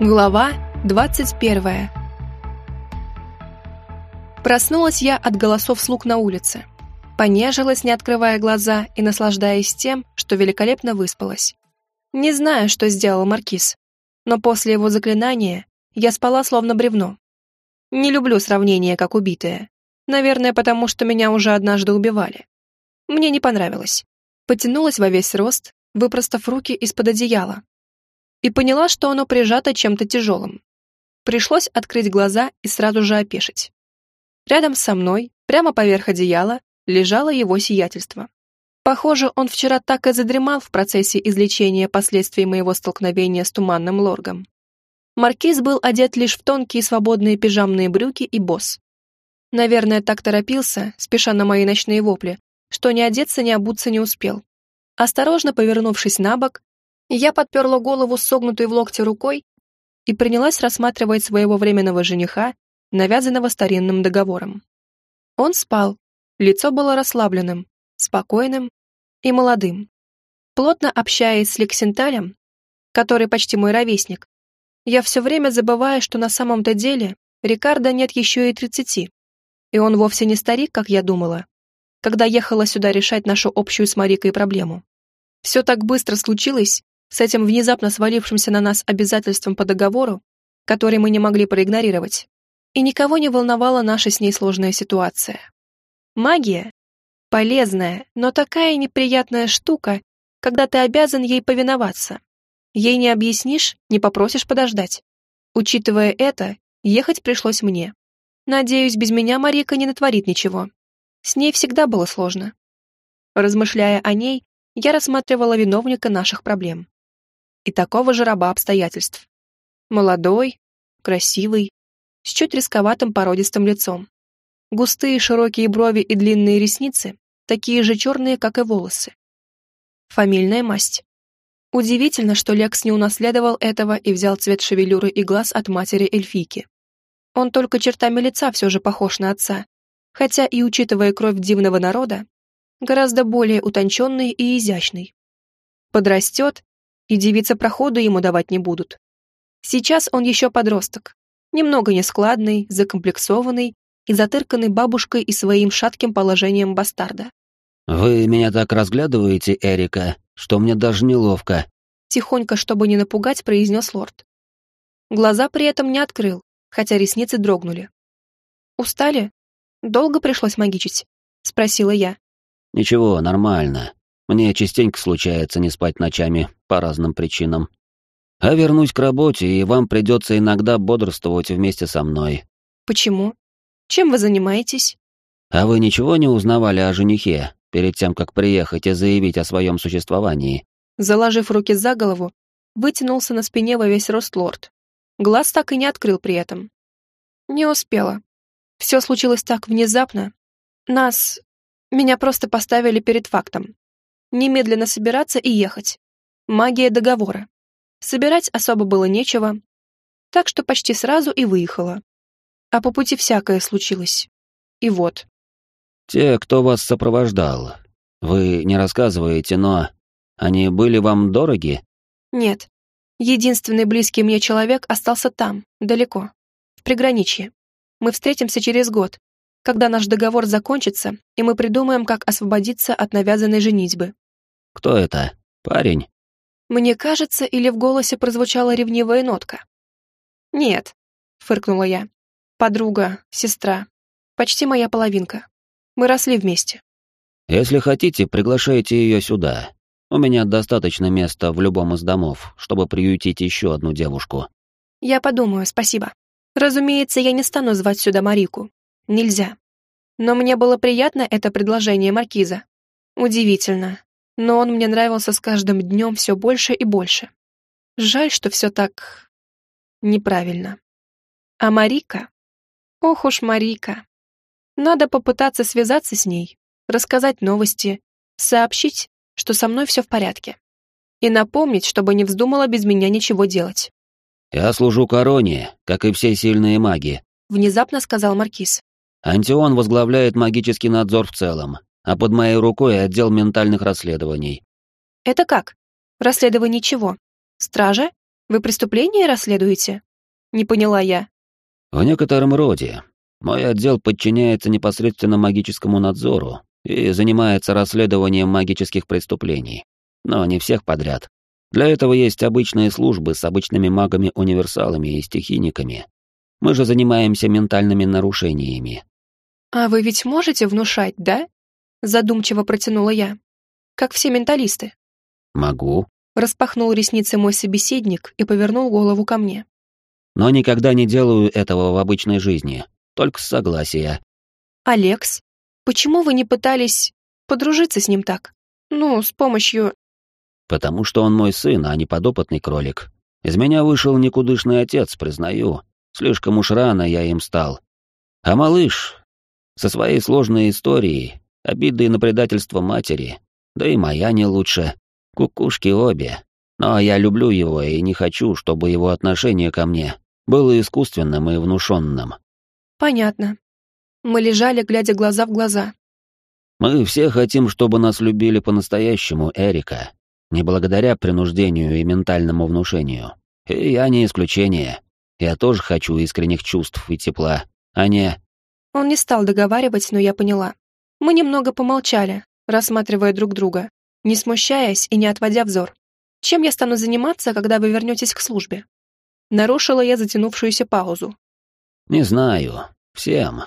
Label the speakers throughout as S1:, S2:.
S1: Глава 21 Проснулась я от голосов слуг на улице. Понежилась, не открывая глаза и наслаждаясь тем, что великолепно выспалась. Не знаю, что сделал Маркиз, но после его заклинания я спала словно бревно. Не люблю сравнения, как убитая. Наверное, потому что меня уже однажды убивали. Мне не понравилось. Потянулась во весь рост, выпростав руки из-под одеяла, и поняла, что оно прижато чем-то тяжелым. Пришлось открыть глаза и сразу же опешить. Рядом со мной, прямо поверх одеяла, лежало его сиятельство. Похоже, он вчера так и задремал в процессе излечения последствий моего столкновения с туманным лоргом. Маркиз был одет лишь в тонкие свободные пижамные брюки и босс. Наверное, так торопился, спеша на мои ночные вопли, что ни одеться, ни обуться не успел. Осторожно повернувшись на бок, я подперла голову согнутой в локте рукой и принялась рассматривать своего временного жениха, навязанного старинным договором. Он спал, лицо было расслабленным, спокойным и молодым. Плотно общаясь с Лексенталем, который почти мой ровесник, я все время забываю, что на самом-то деле Рикардо нет еще и тридцати, и он вовсе не старик, как я думала, когда ехала сюда решать нашу общую с Марикой проблему. Все так быстро случилось, с этим внезапно свалившимся на нас обязательством по договору, который мы не могли проигнорировать. И никого не волновала наша с ней сложная ситуация. Магия — полезная, но такая неприятная штука, когда ты обязан ей повиноваться. Ей не объяснишь, не попросишь подождать. Учитывая это, ехать пришлось мне. Надеюсь, без меня Марика не натворит ничего. С ней всегда было сложно. Размышляя о ней, я рассматривала виновника наших проблем и такого же раба обстоятельств. Молодой, красивый, с чуть рисковатым породистым лицом. Густые широкие брови и длинные ресницы, такие же черные, как и волосы. Фамильная масть. Удивительно, что Лекс не унаследовал этого и взял цвет шевелюры и глаз от матери эльфийки. Он только чертами лица все же похож на отца, хотя и, учитывая кровь дивного народа, гораздо более утонченный и изящный. Подрастет, и девица проходу ему давать не будут. Сейчас он еще подросток, немного нескладный, закомплексованный и затырканный бабушкой и своим шатким положением бастарда.
S2: «Вы меня так разглядываете, Эрика, что мне даже неловко»,
S1: тихонько, чтобы не напугать, произнес лорд. Глаза при этом не открыл, хотя ресницы дрогнули. «Устали? Долго пришлось магичить?» — спросила я.
S2: «Ничего, нормально. Мне частенько случается не спать ночами по разным причинам. А вернусь к работе, и вам придется иногда бодрствовать вместе со мной.
S1: Почему? Чем вы занимаетесь?
S2: А вы ничего не узнавали о женихе перед тем, как приехать и заявить о своем существовании?
S1: Заложив руки за голову, вытянулся на спине во весь рост лорд. Глаз так и не открыл при этом. Не успела. Все случилось так внезапно. Нас... Меня просто поставили перед фактом немедленно собираться и ехать. Магия договора. Собирать особо было нечего, так что почти сразу и выехала. А по пути всякое случилось. И вот.
S2: «Те, кто вас сопровождал, вы не рассказываете, но они были вам дороги?»
S1: «Нет. Единственный близкий мне человек остался там, далеко, в приграничье. Мы встретимся через год, когда наш договор закончится, и мы придумаем, как освободиться от навязанной женитьбы.
S2: Кто это? Парень?
S1: Мне кажется, или в голосе прозвучала ревнивая нотка. Нет, фыркнула я. Подруга, сестра, почти моя половинка. Мы росли вместе.
S2: Если хотите, приглашайте ее сюда. У меня достаточно места в любом из домов, чтобы приютить еще одну девушку.
S1: Я подумаю, спасибо. Разумеется, я не стану звать сюда Марику. Нельзя. Но мне было приятно это предложение маркиза. Удивительно, но он мне нравился с каждым днем все больше и больше. Жаль, что все так... неправильно. А Марика? Ох уж Марика. Надо попытаться связаться с ней, рассказать новости, сообщить, что со мной все в порядке. И напомнить, чтобы не вздумала без меня ничего делать.
S2: «Я служу короне, как и все сильные маги», —
S1: внезапно сказал Маркиз.
S2: «Антион возглавляет магический надзор в целом, а под моей рукой отдел ментальных расследований.
S1: Это как? Расследование чего? Стража? Вы преступление расследуете? Не поняла я.
S2: В некотором роде. Мой отдел подчиняется непосредственно магическому надзору и занимается расследованием магических преступлений. Но не всех подряд. Для этого есть обычные службы с обычными магами-универсалами и стихийниками. Мы же занимаемся ментальными нарушениями.
S1: «А вы ведь можете внушать, да?» Задумчиво протянула я. «Как все менталисты».
S2: «Могу», —
S1: распахнул ресницы мой собеседник и повернул голову ко мне.
S2: «Но никогда не делаю этого в обычной жизни, только с согласия».
S1: «Алекс, почему вы не пытались подружиться с ним так? Ну, с помощью
S2: Потому что он мой сын, а не подопытный кролик. Из меня вышел никудышный отец, признаю. Слишком уж рано я им стал. А малыш, со своей сложной историей, обидой на предательство матери, да и моя не лучше. Кукушки обе. Но я люблю его и не хочу, чтобы его отношение ко мне было искусственным и внушенным.
S1: Понятно. Мы лежали, глядя глаза в глаза.
S2: Мы все хотим, чтобы нас любили по-настоящему, Эрика. Не благодаря принуждению и ментальному внушению. И я не исключение. Я тоже хочу искренних чувств и тепла, а не...
S1: Он не стал договаривать, но я поняла. Мы немного помолчали, рассматривая друг друга, не смущаясь и не отводя взор. Чем я стану заниматься, когда вы вернетесь к службе? Нарушила я затянувшуюся паузу.
S2: Не знаю. Всем.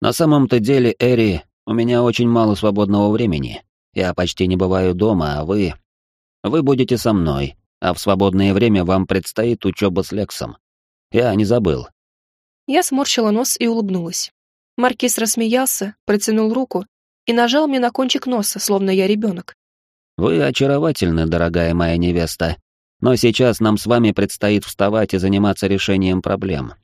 S2: На самом-то деле, Эри, у меня очень мало свободного времени. Я почти не бываю дома, а вы... Вы будете со мной, а в свободное время вам предстоит учеба с Лексом. Я не забыл».
S1: Я сморщила нос и улыбнулась. Маркиз рассмеялся, протянул руку и нажал мне на кончик носа, словно я ребенок.
S2: «Вы очаровательны, дорогая моя невеста, но сейчас нам с вами предстоит вставать и заниматься решением проблем.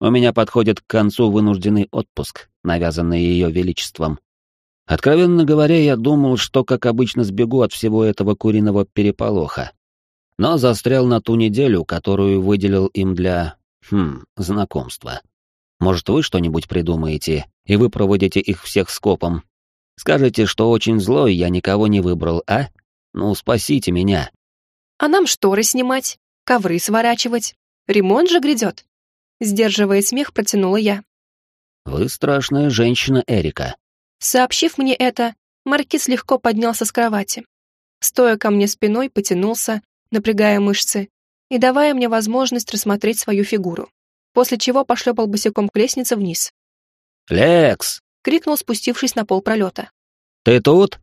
S2: У меня подходит к концу вынужденный отпуск, навязанный ее величеством. Откровенно говоря, я думал, что, как обычно, сбегу от всего этого куриного переполоха. Но застрял на ту неделю, которую выделил им для... хм, знакомства. Может, вы что-нибудь придумаете, и вы проводите их всех скопом? Скажете, что очень злой я никого не выбрал, а? Ну, спасите меня.
S1: А нам шторы снимать, ковры сворачивать. Ремонт же грядет. Сдерживая смех, протянула я.
S2: Вы страшная женщина, Эрика.
S1: Сообщив мне это, Маркиз легко поднялся с кровати. Стоя ко мне спиной, потянулся, напрягая мышцы, и давая мне возможность рассмотреть свою фигуру, после чего пошлепал босиком к лестнице вниз.
S2: «Лекс!»
S1: — крикнул, спустившись на пол пролета.
S2: «Ты тут?»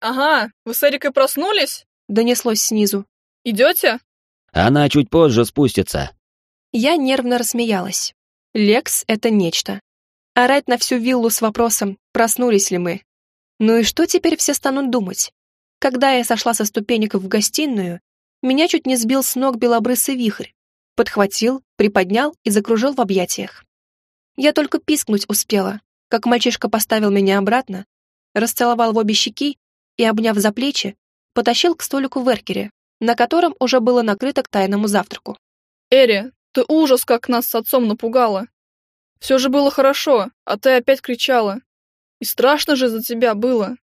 S3: «Ага, вы с Эрикой проснулись?»
S1: — донеслось снизу.
S3: «Идете?»
S2: «Она чуть позже спустится».
S1: Я нервно рассмеялась. Лекс — это нечто. Орать на всю виллу с вопросом, проснулись ли мы. Ну и что теперь все станут думать? Когда я сошла со ступенек в гостиную, меня чуть не сбил с ног белобрысый вихрь. Подхватил, приподнял и закружил в объятиях. Я только пискнуть успела, как мальчишка поставил меня обратно, расцеловал в обе щеки и, обняв за плечи, потащил к столику в эркере, на котором уже было накрыто к тайному завтраку.
S3: «Эри, ты ужас как нас с отцом напугала!» Все же было хорошо, а ты опять кричала. И страшно же за тебя было.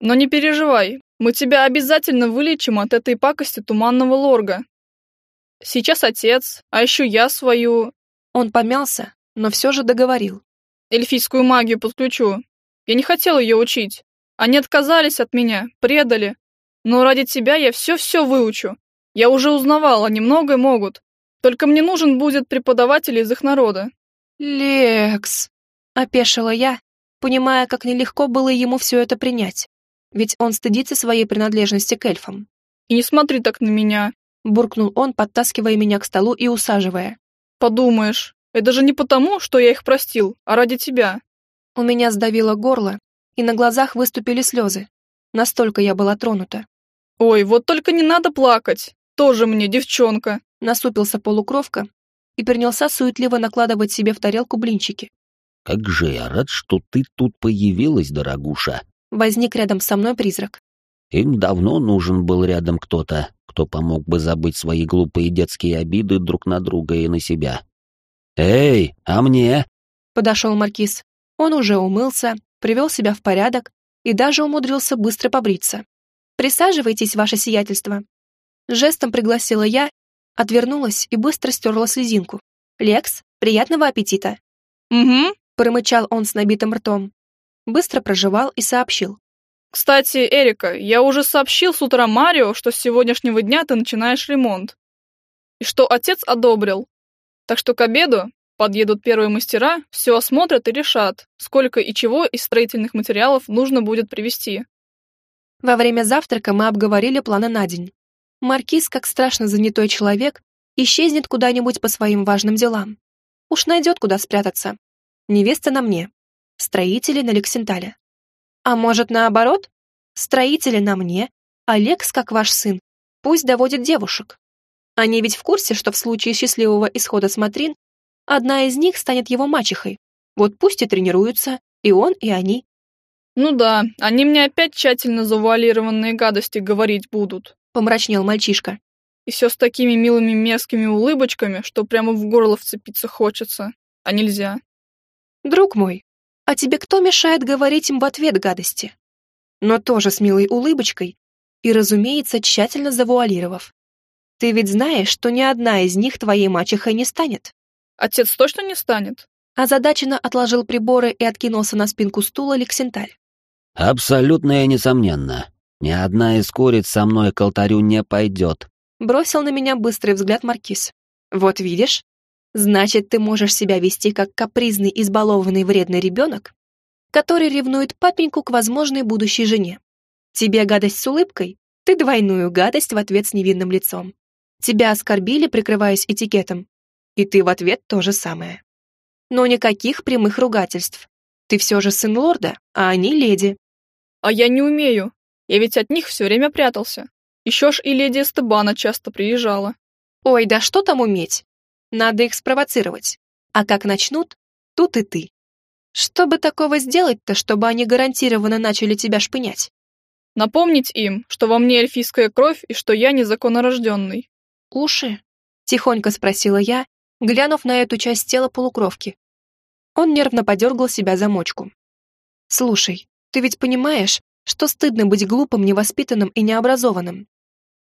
S3: Но не переживай, мы тебя обязательно вылечим от этой пакости туманного лорга. Сейчас отец, а еще я свою...
S1: Он помялся, но все же договорил.
S3: Эльфийскую магию подключу. Я не хотел ее учить. Они отказались от меня, предали. Но ради тебя я все-все выучу. Я уже узнавала, они многое могут. Только мне нужен будет преподаватель из их народа.
S1: «Лекс!» — опешила я, понимая, как нелегко было ему все это принять. Ведь он стыдится своей принадлежности к эльфам.
S3: «И не смотри так на меня!»
S1: — буркнул он, подтаскивая меня к столу и усаживая.
S3: «Подумаешь, это же не потому, что я их простил, а ради тебя!»
S1: У меня сдавило горло, и на глазах выступили слезы. Настолько я была тронута.
S3: «Ой, вот только не надо плакать! Тоже мне девчонка!»
S1: Насупился полукровка, и принялся суетливо накладывать себе в тарелку блинчики.
S2: «Как же я рад, что ты тут появилась, дорогуша!»
S1: Возник рядом со мной призрак.
S2: Им давно нужен был рядом кто-то, кто помог бы забыть свои глупые детские обиды друг на друга и на себя. «Эй, а мне?»
S1: Подошел маркиз. Он уже умылся, привел себя в порядок и даже умудрился быстро побриться. «Присаживайтесь, ваше сиятельство». Жестом пригласила я Отвернулась и быстро стерла слезинку. «Лекс, приятного аппетита!»
S3: Угу.
S1: Промычал он с набитым ртом. Быстро проживал и сообщил.
S3: Кстати, Эрика, я уже сообщил с утра Марио, что с сегодняшнего дня ты начинаешь ремонт. И что отец одобрил. Так что к обеду подъедут первые мастера, все осмотрят и решат, сколько и чего из строительных материалов нужно будет привезти.
S1: Во время завтрака мы обговорили планы на день. Маркиз, как страшно занятой человек, исчезнет куда-нибудь по своим важным делам. Уж найдет, куда спрятаться. Невеста на мне. Строители на Лексентале. А может, наоборот? Строители на мне, а Лекс, как ваш сын, пусть доводит девушек. Они ведь в курсе, что в случае счастливого исхода смотрин, одна из них станет его мачехой. Вот пусть и тренируются, и он, и они.
S3: Ну да, они мне опять тщательно завуалированные гадости говорить будут.
S1: Помрачнел мальчишка.
S3: И все с такими милыми мерзкими улыбочками, что прямо в горло вцепиться хочется. А нельзя.
S1: Друг мой, а тебе кто мешает говорить им в ответ гадости? Но тоже с милой улыбочкой и, разумеется, тщательно завуалировав. Ты ведь знаешь, что ни одна из них твоей мачехой не станет.
S3: Отец точно не станет?
S1: Озадаченно отложил приборы и откинулся на спинку стула Лексенталь.
S2: Абсолютно и несомненно. Ни одна из куриц со мной к алтарю не пойдет.
S1: Бросил на меня быстрый взгляд Маркиз. Вот видишь? Значит, ты можешь себя вести как капризный, избалованный, вредный ребенок, который ревнует папеньку к возможной будущей жене. Тебе гадость с улыбкой, ты двойную гадость в ответ с невинным лицом. Тебя оскорбили, прикрываясь этикетом, и ты в ответ то же самое. Но никаких прямых ругательств. Ты все же сын лорда, а они леди.
S3: А я не умею. Я ведь от них все время прятался. Еще ж и леди Эстебана часто приезжала.
S1: Ой, да что там уметь? Надо их спровоцировать. А как начнут, тут и ты. Что бы такого сделать-то, чтобы они гарантированно начали тебя шпынять?
S3: Напомнить им, что во мне эльфийская кровь и что я незаконнорожденный.
S1: Уши? Тихонько спросила я, глянув на эту часть тела полукровки. Он нервно подергал себя за мочку. «Слушай, ты ведь понимаешь, что стыдно быть глупым, невоспитанным и необразованным?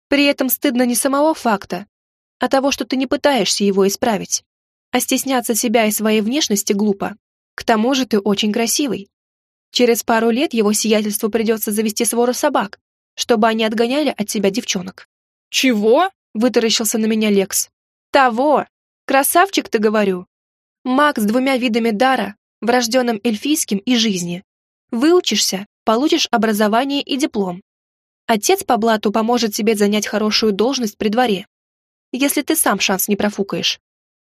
S1: При этом стыдно не самого факта, а того, что ты не пытаешься его исправить. А стесняться себя и своей внешности глупо. К тому же ты очень красивый. Через пару лет его сиятельству придется завести свору собак, чтобы они отгоняли от тебя девчонок.
S3: «Чего?»
S1: — вытаращился на меня Лекс. «Того! Красавчик, ты говорю! Маг с двумя видами дара, врожденным эльфийским и жизни. Выучишься, получишь образование и диплом. Отец по блату поможет тебе занять хорошую должность при дворе если ты сам шанс не профукаешь.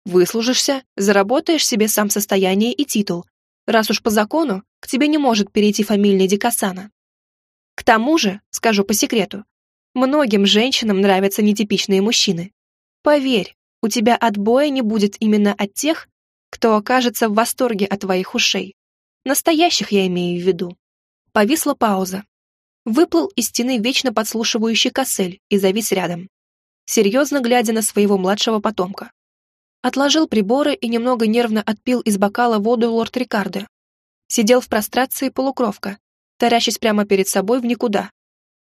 S1: Выслужишься, заработаешь себе сам состояние и титул, раз уж по закону к тебе не может перейти фамильный Дикасана. К тому же, скажу по секрету, многим женщинам нравятся нетипичные мужчины. Поверь, у тебя отбоя не будет именно от тех, кто окажется в восторге от твоих ушей. Настоящих я имею в виду. Повисла пауза. Выплыл из стены вечно подслушивающий косель и завис рядом серьезно глядя на своего младшего потомка. Отложил приборы и немного нервно отпил из бокала воду лорд Рикардо. Сидел в прострации полукровка, тарящись прямо перед собой в никуда.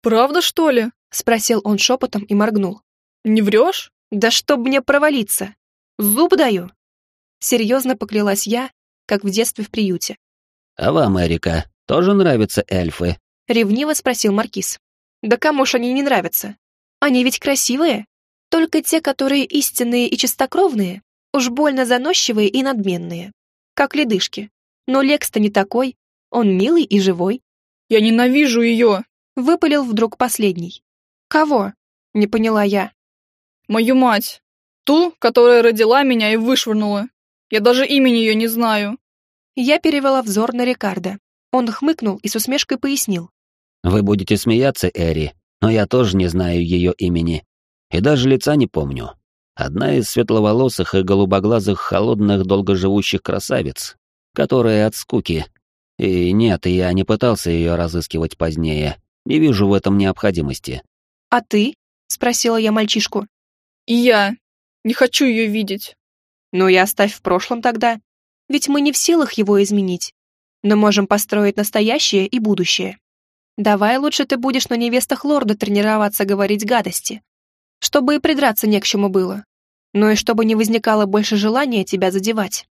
S3: «Правда, что ли?»
S1: — спросил он шепотом и моргнул.
S3: «Не врешь?»
S1: «Да чтоб мне провалиться! Зуб даю!» Серьезно поклялась я, как в детстве в приюте.
S2: «А вам, Эрика, тоже нравятся эльфы?»
S1: — ревниво спросил Маркиз. «Да кому ж они не нравятся? Они ведь красивые!» Только те, которые истинные и чистокровные, уж больно заносчивые и надменные, как ледышки. Но Лекс-то не такой, он милый и живой.
S3: «Я ненавижу ее!»
S1: — выпалил вдруг последний. «Кого?» — не поняла я.
S3: «Мою мать. Ту, которая родила меня и вышвырнула. Я даже имени ее не знаю».
S1: Я перевела взор на Рикардо. Он хмыкнул и с усмешкой пояснил.
S2: «Вы будете смеяться, Эри, но я тоже не знаю ее имени и даже лица не помню. Одна из светловолосых и голубоглазых холодных долгоживущих красавиц, которая от скуки. И нет, я не пытался ее разыскивать позднее. Не вижу в этом необходимости.
S1: «А ты?» — спросила я мальчишку.
S3: «И я. Не хочу ее видеть».
S1: «Ну и оставь в прошлом тогда. Ведь мы не в силах его изменить. Но можем построить настоящее и будущее. Давай лучше ты будешь на невестах лорда тренироваться говорить гадости, чтобы и придраться не к чему было, но и чтобы не возникало больше желания тебя задевать.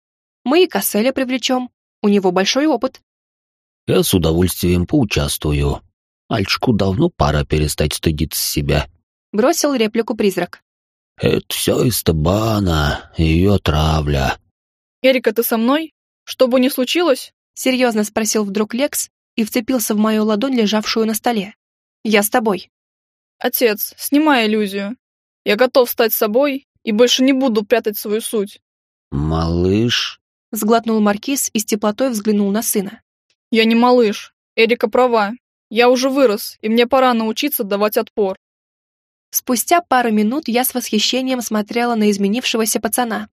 S1: Мы и Касселя привлечем, у него большой опыт.
S2: Я с удовольствием поучаствую. Альчику давно пора перестать стыдиться себя.
S1: Бросил реплику призрак.
S2: Это все из Табана, ее травля.
S3: Эрика, ты со мной? Что бы ни случилось?
S1: Серьезно спросил вдруг Лекс и вцепился в мою ладонь, лежавшую на столе. Я с тобой.
S3: Отец, снимай иллюзию. Я готов стать собой и больше не буду прятать свою суть.
S2: Малыш.
S1: Сглотнул Маркиз и с теплотой взглянул на сына.
S3: Я не малыш. Эрика права. Я уже вырос, и мне пора научиться давать отпор.
S1: Спустя пару минут я с восхищением смотрела на изменившегося пацана.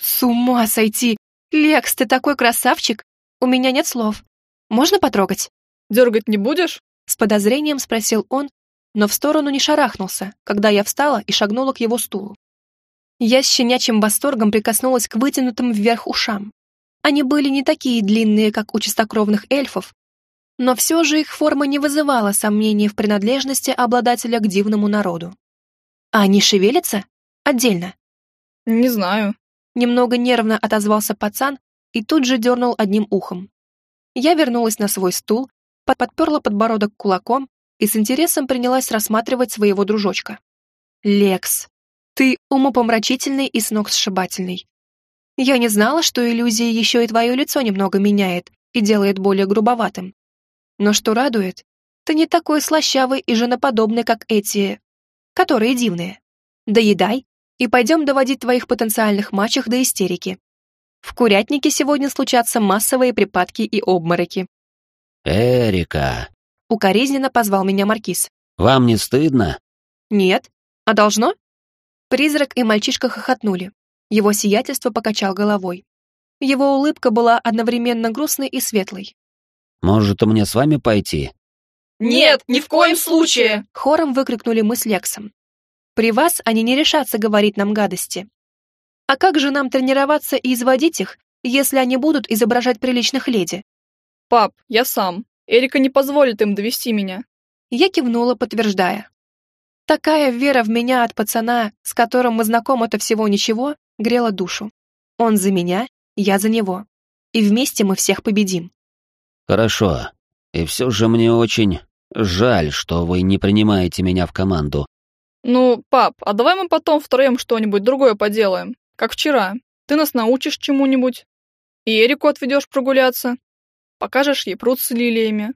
S1: «С ума сойти! Лекс, ты такой красавчик! У меня нет слов. Можно потрогать?»
S3: «Дергать не будешь?»
S1: С подозрением спросил он, но в сторону не шарахнулся, когда я встала и шагнула к его стулу. Я с щенячьим восторгом прикоснулась к вытянутым вверх ушам. Они были не такие длинные, как у чистокровных эльфов, но все же их форма не вызывала сомнений в принадлежности обладателя к дивному народу. А они шевелятся? Отдельно?
S3: Не знаю.
S1: Немного нервно отозвался пацан и тут же дернул одним ухом. Я вернулась на свой стул, подперла подбородок кулаком и с интересом принялась рассматривать своего дружочка. «Лекс, ты умопомрачительный и сногсшибательный. Я не знала, что иллюзия еще и твое лицо немного меняет и делает более грубоватым. Но что радует, ты не такой слащавый и женоподобный, как эти... которые дивные. Доедай, и пойдем доводить твоих потенциальных мачех до истерики. В курятнике сегодня случатся массовые припадки и обмороки.
S2: «Эрика!»
S1: — укоризненно позвал меня Маркиз.
S2: «Вам не стыдно?»
S1: «Нет. А должно?» Призрак и мальчишка хохотнули. Его сиятельство покачал головой. Его улыбка была одновременно грустной и светлой.
S2: Может, мне с вами пойти?»
S3: «Нет, ни в коем случае!»
S1: Хором выкрикнули мы с Лексом. «При вас они не решатся говорить нам гадости. А как же нам тренироваться и изводить их, если они будут изображать приличных леди?»
S3: «Пап, я сам. Эрика не позволит им довести меня».
S1: Я кивнула, подтверждая. Такая вера в меня от пацана, с которым мы знакомы-то всего ничего, грела душу. Он за меня, я за него. И вместе мы всех победим.
S2: Хорошо. И все же мне очень жаль, что вы не принимаете меня в команду.
S3: Ну, пап, а давай мы потом втроем что-нибудь другое поделаем, как вчера. Ты нас научишь чему-нибудь. И Эрику отведешь прогуляться. Покажешь ей пруд с лилиями.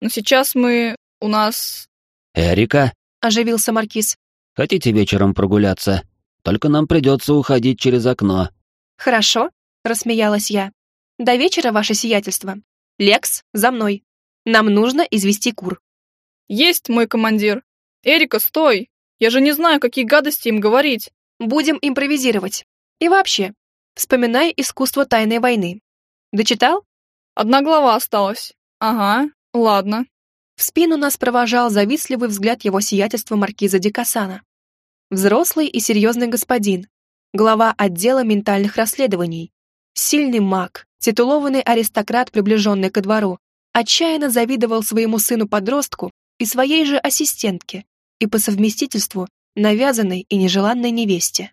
S3: Но сейчас мы... у нас...
S2: Эрика?
S1: Оживился Маркиз.
S2: Хотите вечером прогуляться? Только нам придется уходить через окно.
S1: Хорошо, рассмеялась я. До вечера, ваше сиятельство. Лекс, за мной. Нам нужно извести кур.
S3: Есть, мой командир. Эрика, стой. Я же не знаю, какие гадости им говорить.
S1: Будем импровизировать. И вообще, вспоминай искусство тайной войны. Дочитал?
S3: Одна глава осталась. Ага, ладно.
S1: В спину нас провожал завистливый взгляд его сиятельства маркиза Дикасана. Взрослый и серьезный господин, глава отдела ментальных расследований, сильный маг, Титулованный аристократ, приближенный ко двору, отчаянно завидовал своему сыну-подростку и своей же ассистентке, и по совместительству навязанной и нежеланной невесте.